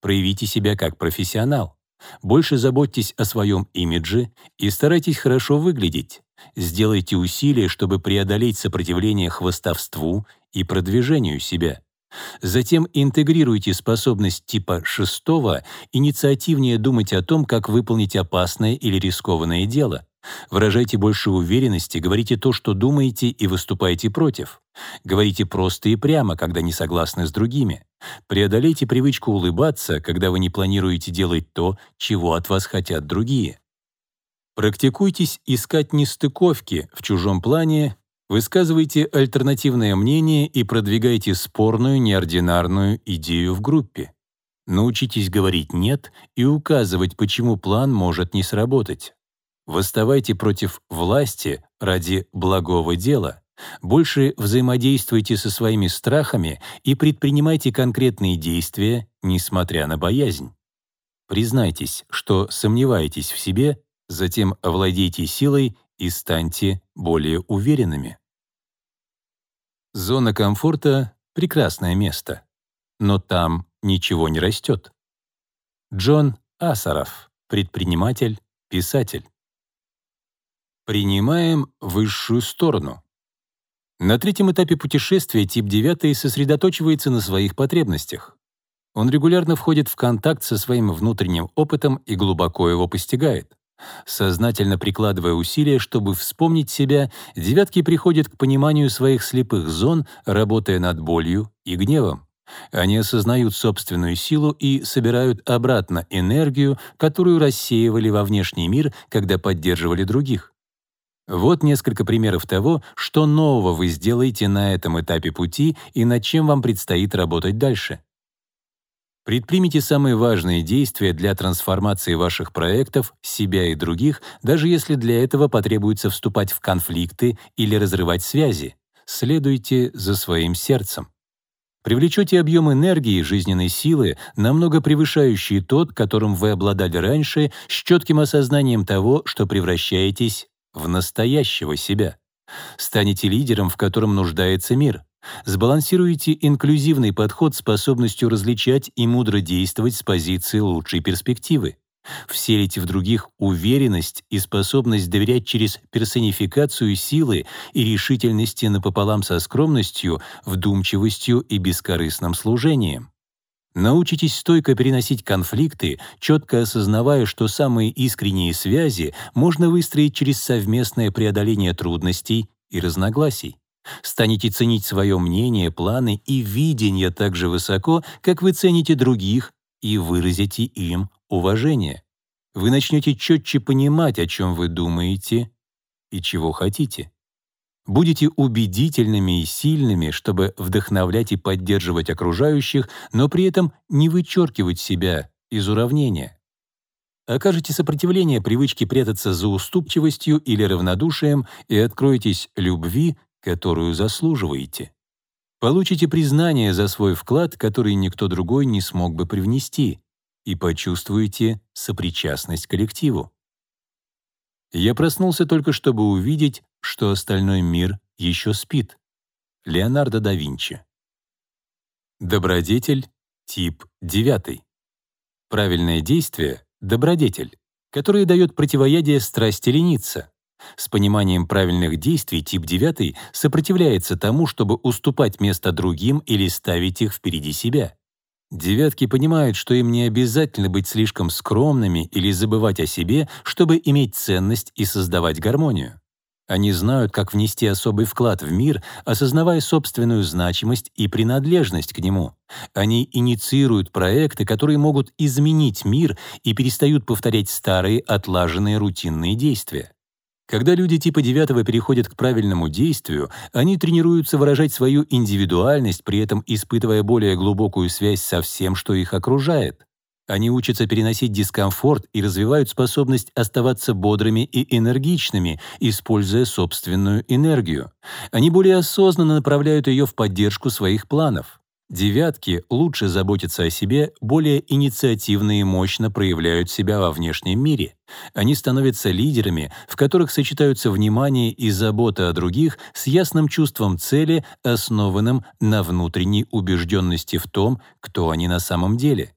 Проявите себя как профессионал. Больше заботьтесь о своем имидже и старайтесь хорошо выглядеть. Сделайте усилия, чтобы преодолеть сопротивление хвостовству и продвижению себя. Затем интегрируйте способность типа шестого инициативнее думать о том, как выполнить опасное или рискованное дело. Выражайте больше уверенности, говорите то, что думаете, и выступайте против. Говорите просто и прямо, когда не согласны с другими. Преодолейте привычку улыбаться, когда вы не планируете делать то, чего от вас хотят другие. Практикуйтесь искать нестыковки в чужом плане Высказывайте альтернативное мнение и продвигайте спорную, неординарную идею в группе. Научитесь говорить «нет» и указывать, почему план может не сработать. Восставайте против власти ради благого дела. Больше взаимодействуйте со своими страхами и предпринимайте конкретные действия, несмотря на боязнь. Признайтесь, что сомневаетесь в себе, затем овладейте силой и станьте более уверенными. Зона комфорта — прекрасное место, но там ничего не растет. Джон Асаров, предприниматель, писатель. Принимаем высшую сторону. На третьем этапе путешествия тип 9 сосредоточивается на своих потребностях. Он регулярно входит в контакт со своим внутренним опытом и глубоко его постигает. Сознательно прикладывая усилия, чтобы вспомнить себя, девятки приходят к пониманию своих слепых зон, работая над болью и гневом. Они осознают собственную силу и собирают обратно энергию, которую рассеивали во внешний мир, когда поддерживали других. Вот несколько примеров того, что нового вы сделаете на этом этапе пути и над чем вам предстоит работать дальше. Предпримите самые важные действия для трансформации ваших проектов, себя и других, даже если для этого потребуется вступать в конфликты или разрывать связи. Следуйте за своим сердцем. Привлечете объем энергии и жизненной силы, намного превышающий тот, которым вы обладали раньше, с четким осознанием того, что превращаетесь в настоящего себя. Станете лидером, в котором нуждается мир. Сбалансируйте инклюзивный подход способностью различать и мудро действовать с позиции лучшей перспективы. Вселите в других уверенность и способность доверять через персонификацию силы и решительности напополам со скромностью, вдумчивостью и бескорыстным служением. Научитесь стойко переносить конфликты, четко осознавая, что самые искренние связи можно выстроить через совместное преодоление трудностей и разногласий. Станете ценить свое мнение, планы и видение так же высоко, как вы цените других и выразите им уважение. Вы начнете четче понимать, о чем вы думаете и чего хотите. Будете убедительными и сильными, чтобы вдохновлять и поддерживать окружающих, но при этом не вычеркивать себя из уравнения. Окажете сопротивление привычке прятаться за уступчивостью или равнодушием и откроетесь любви, которую заслуживаете. Получите признание за свой вклад, который никто другой не смог бы привнести, и почувствуете сопричастность коллективу. Я проснулся только чтобы увидеть, что остальной мир еще спит. Леонардо да Винчи. Добродетель, тип 9. Правильное действие — добродетель, которое дает противоядие страсти лениться. С пониманием правильных действий тип 9 сопротивляется тому, чтобы уступать место другим или ставить их впереди себя. Девятки понимают, что им не обязательно быть слишком скромными или забывать о себе, чтобы иметь ценность и создавать гармонию. Они знают, как внести особый вклад в мир, осознавая собственную значимость и принадлежность к нему. Они инициируют проекты, которые могут изменить мир и перестают повторять старые, отлаженные рутинные действия. Когда люди типа девятого переходят к правильному действию, они тренируются выражать свою индивидуальность, при этом испытывая более глубокую связь со всем, что их окружает. Они учатся переносить дискомфорт и развивают способность оставаться бодрыми и энергичными, используя собственную энергию. Они более осознанно направляют ее в поддержку своих планов. Девятки лучше заботятся о себе, более инициативно и мощно проявляют себя во внешнем мире. Они становятся лидерами, в которых сочетаются внимание и забота о других с ясным чувством цели, основанным на внутренней убежденности в том, кто они на самом деле.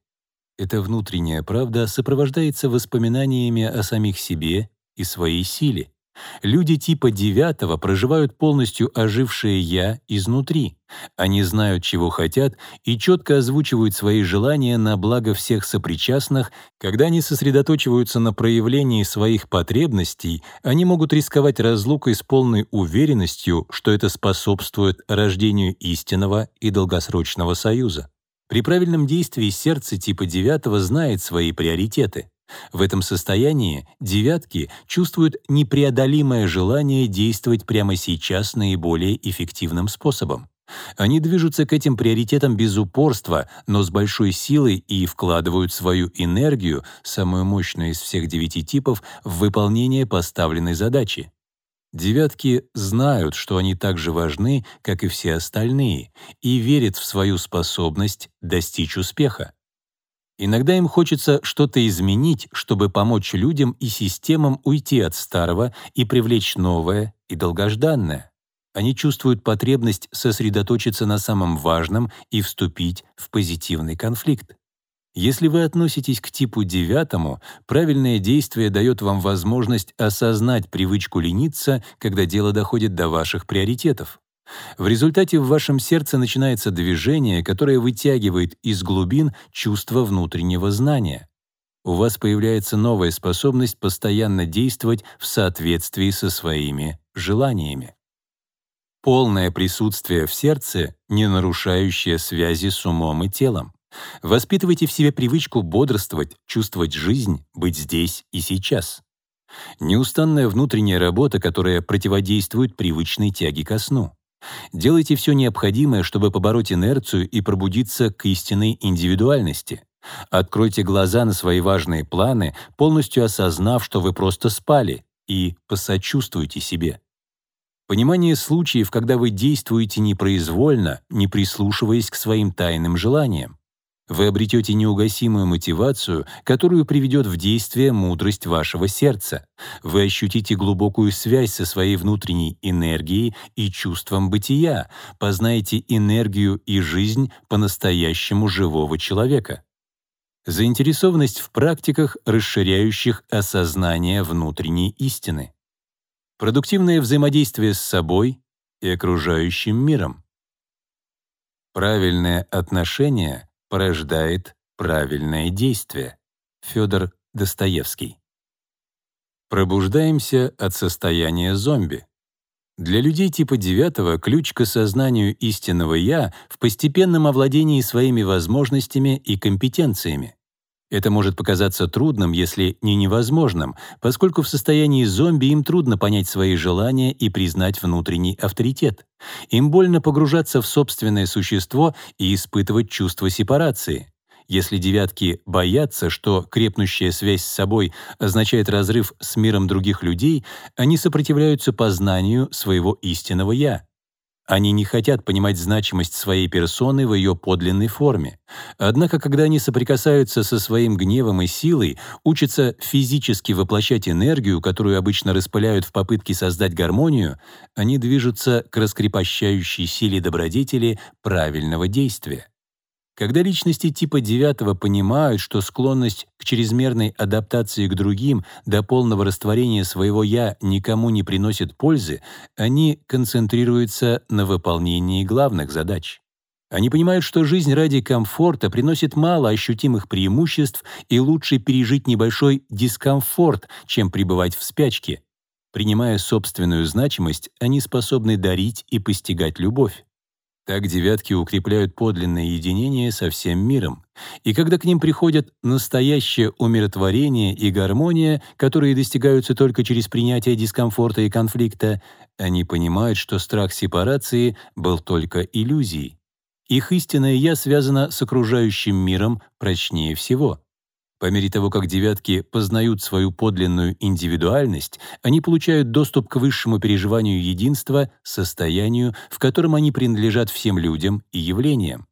Эта внутренняя правда сопровождается воспоминаниями о самих себе и своей силе. Люди типа девятого проживают полностью ожившее «я» изнутри. Они знают, чего хотят, и четко озвучивают свои желания на благо всех сопричастных. Когда они сосредоточиваются на проявлении своих потребностей, они могут рисковать разлукой с полной уверенностью, что это способствует рождению истинного и долгосрочного союза. При правильном действии сердце типа девятого знает свои приоритеты. В этом состоянии девятки чувствуют непреодолимое желание действовать прямо сейчас наиболее эффективным способом. Они движутся к этим приоритетам без упорства, но с большой силой и вкладывают свою энергию, самую мощную из всех девяти типов, в выполнение поставленной задачи. Девятки знают, что они так же важны, как и все остальные, и верят в свою способность достичь успеха. Иногда им хочется что-то изменить, чтобы помочь людям и системам уйти от старого и привлечь новое и долгожданное. Они чувствуют потребность сосредоточиться на самом важном и вступить в позитивный конфликт. Если вы относитесь к типу девятому, правильное действие дает вам возможность осознать привычку лениться, когда дело доходит до ваших приоритетов. В результате в вашем сердце начинается движение, которое вытягивает из глубин чувство внутреннего знания. У вас появляется новая способность постоянно действовать в соответствии со своими желаниями. Полное присутствие в сердце, не нарушающее связи с умом и телом. Воспитывайте в себе привычку бодрствовать, чувствовать жизнь, быть здесь и сейчас. Неустанная внутренняя работа, которая противодействует привычной тяге ко сну. Делайте все необходимое, чтобы побороть инерцию и пробудиться к истинной индивидуальности. Откройте глаза на свои важные планы, полностью осознав, что вы просто спали, и посочувствуйте себе. Понимание случаев, когда вы действуете непроизвольно, не прислушиваясь к своим тайным желаниям. Вы обретете неугасимую мотивацию, которую приведет в действие мудрость вашего сердца. Вы ощутите глубокую связь со своей внутренней энергией и чувством бытия, познаете энергию и жизнь по-настоящему живого человека. Заинтересованность в практиках, расширяющих осознание внутренней истины. Продуктивное взаимодействие с собой и окружающим миром. Правильное отношение порождает правильное действие. Федор Достоевский. Пробуждаемся от состояния зомби. Для людей типа девятого ключ к осознанию истинного «я» в постепенном овладении своими возможностями и компетенциями. Это может показаться трудным, если не невозможным, поскольку в состоянии зомби им трудно понять свои желания и признать внутренний авторитет. Им больно погружаться в собственное существо и испытывать чувство сепарации. Если девятки боятся, что крепнущая связь с собой означает разрыв с миром других людей, они сопротивляются познанию своего истинного «я». Они не хотят понимать значимость своей персоны в ее подлинной форме. Однако, когда они соприкасаются со своим гневом и силой, учатся физически воплощать энергию, которую обычно распыляют в попытке создать гармонию, они движутся к раскрепощающей силе добродетели правильного действия. Когда личности типа девятого понимают, что склонность к чрезмерной адаптации к другим до полного растворения своего «я» никому не приносит пользы, они концентрируются на выполнении главных задач. Они понимают, что жизнь ради комфорта приносит мало ощутимых преимуществ и лучше пережить небольшой дискомфорт, чем пребывать в спячке. Принимая собственную значимость, они способны дарить и постигать любовь. Так девятки укрепляют подлинное единение со всем миром. И когда к ним приходят настоящее умиротворение и гармония, которые достигаются только через принятие дискомфорта и конфликта, они понимают, что страх сепарации был только иллюзией. Их истинное «я» связано с окружающим миром прочнее всего. По мере того, как девятки познают свою подлинную индивидуальность, они получают доступ к высшему переживанию единства, состоянию, в котором они принадлежат всем людям и явлениям.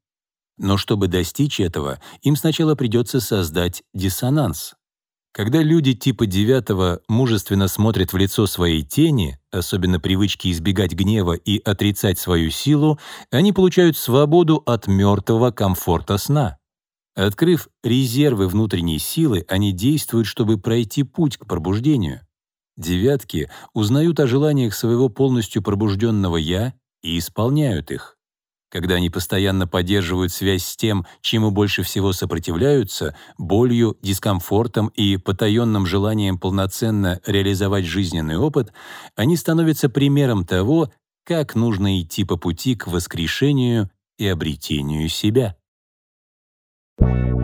Но чтобы достичь этого, им сначала придется создать диссонанс. Когда люди типа девятого мужественно смотрят в лицо своей тени, особенно привычки избегать гнева и отрицать свою силу, они получают свободу от мертвого комфорта сна. Открыв резервы внутренней силы, они действуют, чтобы пройти путь к пробуждению. Девятки узнают о желаниях своего полностью пробужденного «я» и исполняют их. Когда они постоянно поддерживают связь с тем, чему больше всего сопротивляются, болью, дискомфортом и потаенным желанием полноценно реализовать жизненный опыт, они становятся примером того, как нужно идти по пути к воскрешению и обретению себя. you